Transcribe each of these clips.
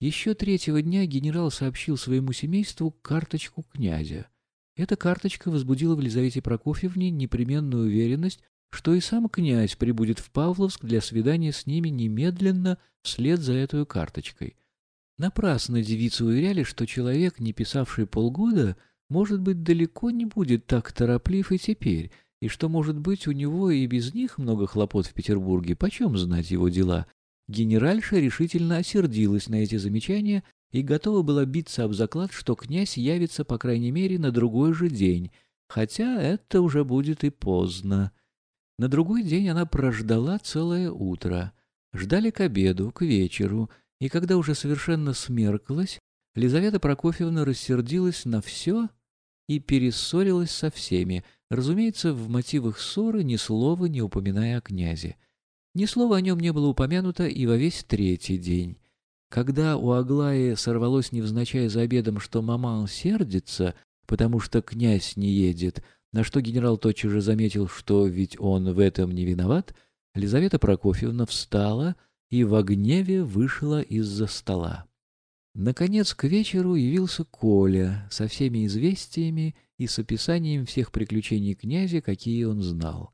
Еще третьего дня генерал сообщил своему семейству карточку князя. Эта карточка возбудила в Лизавете Прокофьевне непременную уверенность, что и сам князь прибудет в Павловск для свидания с ними немедленно вслед за этой карточкой. Напрасно девицы уверяли, что человек, не писавший полгода, может быть, далеко не будет так тороплив и теперь, и что, может быть, у него и без них много хлопот в Петербурге, почем знать его дела. Генеральша решительно осердилась на эти замечания и готова была биться об заклад, что князь явится, по крайней мере, на другой же день, хотя это уже будет и поздно. На другой день она прождала целое утро. Ждали к обеду, к вечеру, и когда уже совершенно смеркалось, Лизавета Прокофьевна рассердилась на все и перессорилась со всеми, разумеется, в мотивах ссоры ни слова не упоминая о князе. Ни слова о нем не было упомянуто и во весь третий день. Когда у Аглаи сорвалось невзначай за обедом, что маман сердится, потому что князь не едет, на что генерал тотчас же заметил, что ведь он в этом не виноват, Лизавета Прокофьевна встала и в гневе вышла из-за стола. Наконец к вечеру явился Коля со всеми известиями и с описанием всех приключений князя, какие он знал.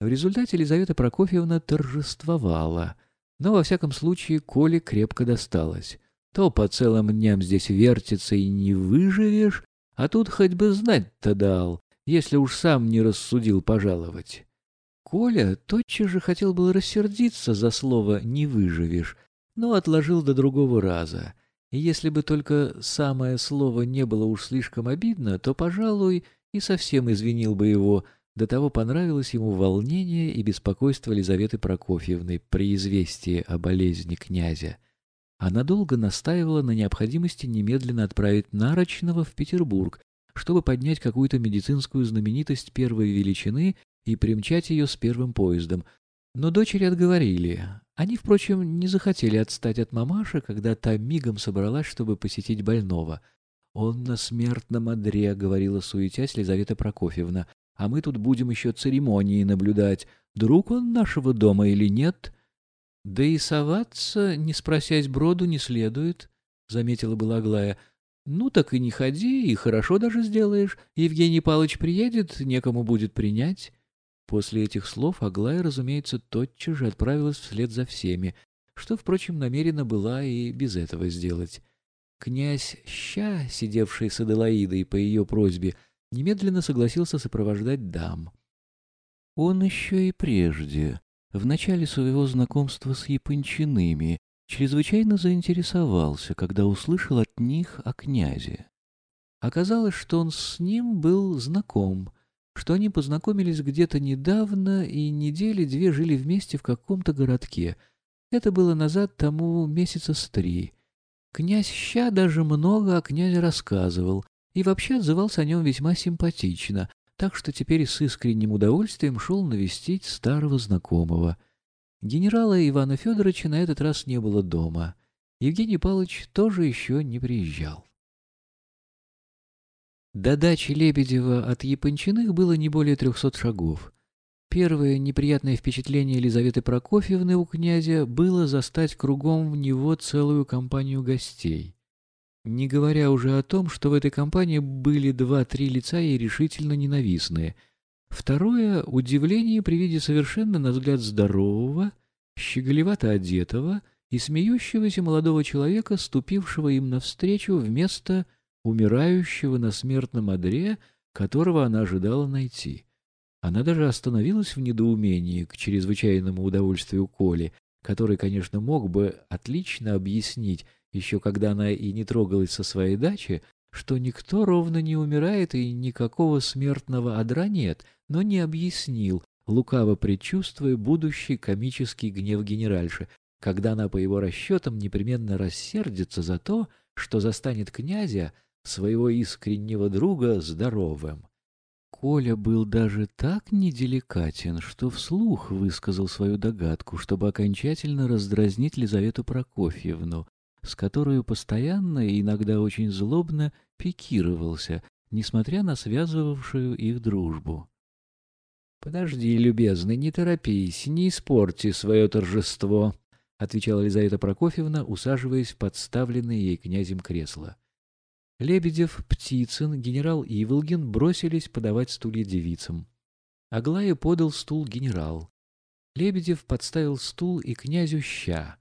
В результате Елизавета Прокофьевна торжествовала — но, во всяком случае, Коле крепко досталось. То по целым дням здесь вертится и не выживешь, а тут хоть бы знать-то дал, если уж сам не рассудил пожаловать. Коля тотчас же хотел было рассердиться за слово «не выживешь», но отложил до другого раза. И если бы только самое слово не было уж слишком обидно, то, пожалуй, и совсем извинил бы его, до того понравилось ему волнение и беспокойство Лизаветы Прокофьевны при известии о болезни князя. Она долго настаивала на необходимости немедленно отправить Нарочного в Петербург, чтобы поднять какую-то медицинскую знаменитость первой величины и примчать ее с первым поездом. Но дочери отговорили. Они, впрочем, не захотели отстать от мамаши, когда та мигом собралась, чтобы посетить больного. «Он на смертном одре», — говорила суетясь Лизавета Прокофьевна а мы тут будем еще церемонии наблюдать, друг он нашего дома или нет. — Да и соваться, не спросясь броду, не следует, — заметила была Аглая. — Ну так и не ходи, и хорошо даже сделаешь. Евгений Павлович приедет, некому будет принять. После этих слов Аглая, разумеется, тотчас же отправилась вслед за всеми, что, впрочем, намерена была и без этого сделать. Князь Ща, сидевший с Аделаидой по ее просьбе, — немедленно согласился сопровождать дам. Он еще и прежде, в начале своего знакомства с Япончиными, чрезвычайно заинтересовался, когда услышал от них о князе. Оказалось, что он с ним был знаком, что они познакомились где-то недавно и недели две жили вместе в каком-то городке. Это было назад тому месяца с три. Князь Ща даже много о князе рассказывал, и вообще отзывался о нем весьма симпатично, так что теперь с искренним удовольствием шел навестить старого знакомого. Генерала Ивана Федоровича на этот раз не было дома. Евгений Павлович тоже еще не приезжал. До дачи Лебедева от Япончиных было не более трехсот шагов. Первое неприятное впечатление Елизаветы Прокофьевны у князя было застать кругом в него целую компанию гостей. Не говоря уже о том, что в этой компании были два-три лица ей решительно ненавистные. Второе — удивление при виде совершенно, на взгляд, здорового, щеголевато одетого и смеющегося молодого человека, ступившего им навстречу вместо умирающего на смертном одре, которого она ожидала найти. Она даже остановилась в недоумении к чрезвычайному удовольствию Коли, который, конечно, мог бы отлично объяснить, еще когда она и не трогалась со своей дачи, что никто ровно не умирает и никакого смертного одра нет, но не объяснил, лукаво предчувствуя будущий комический гнев генеральши, когда она, по его расчетам, непременно рассердится за то, что застанет князя, своего искреннего друга, здоровым. Коля был даже так неделикатен, что вслух высказал свою догадку, чтобы окончательно раздразнить Лизавету Прокофьевну, с которой постоянно и иногда очень злобно пикировался, несмотря на связывавшую их дружбу. — Подожди, любезный, не торопись, не испорти свое торжество, — отвечала Елизавета Прокофьевна, усаживаясь в подставленное ей князем кресло. Лебедев, Птицын, генерал Иволгин бросились подавать стулья девицам. Аглая подал стул генерал. Лебедев подставил стул и князю ща,